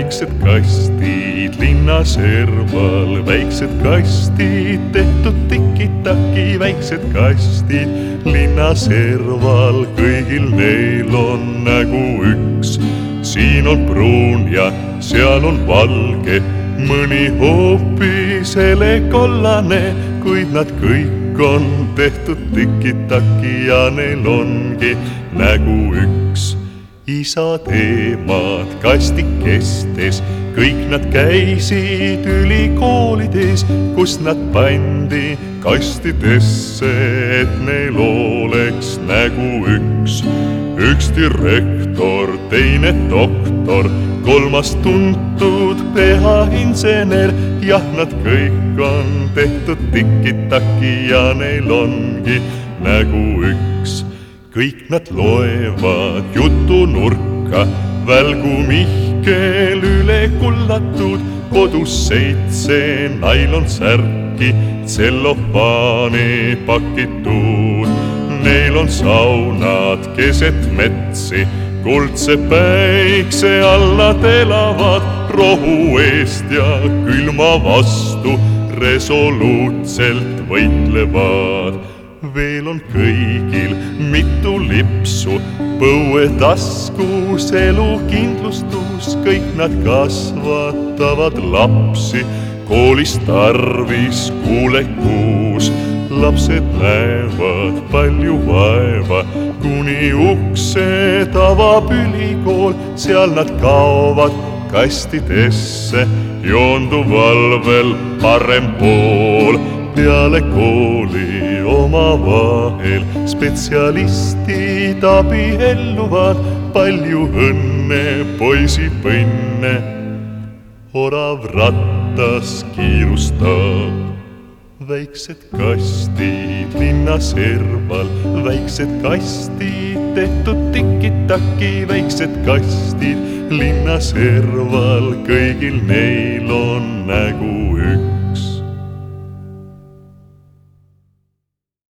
väiksed kastid linna serval, väiksed kastid tehtud tiki-taki, väiksed kastid linna serval, kõigil neil on nägu üks. siin on pruun ja seal on valge, mõni hoopis helekollane, kuid nad kõik on tehtud tiki-taki ja neil ongi nägu üks isad, emad kastikestes, kõik nad käisid ülikoolides, kus nad pandi kastidesse, et neil oleks nägu üks. üks direktor, teine doktor, kolmas tuntud peainsener, jah, nad kõik on tehtud tiki-taki ja neil ongi nägu üks kõik nad loevad jutunurka, välgu Mihkel üle kullatud, kodus seitse nailonsärki, tsellofaani pakitud. Neil on saunad keset metsi, kuldse päikse alla elavad rohu eest ja külma vastu resoluutselt võitlevad veel on kõigil mitu lipsu, põuetaskus elukindlustus, kõik nad kasvatavad lapsi, koolis tarvis kuulekuus. lapsed näevad palju vaeva, kuni uksed avab ülikool, seal nad kaovad kastidesse, joonduval veel parem pool peale kooli omavahel spetsialistid abielluvad, palju õnne, poisipõnne. orav rattas kiirustab, väiksed kastid linna serval, väiksed kastid tehtud tiki-taki, väiksed kastid linna serval, kõigil neil on nägu.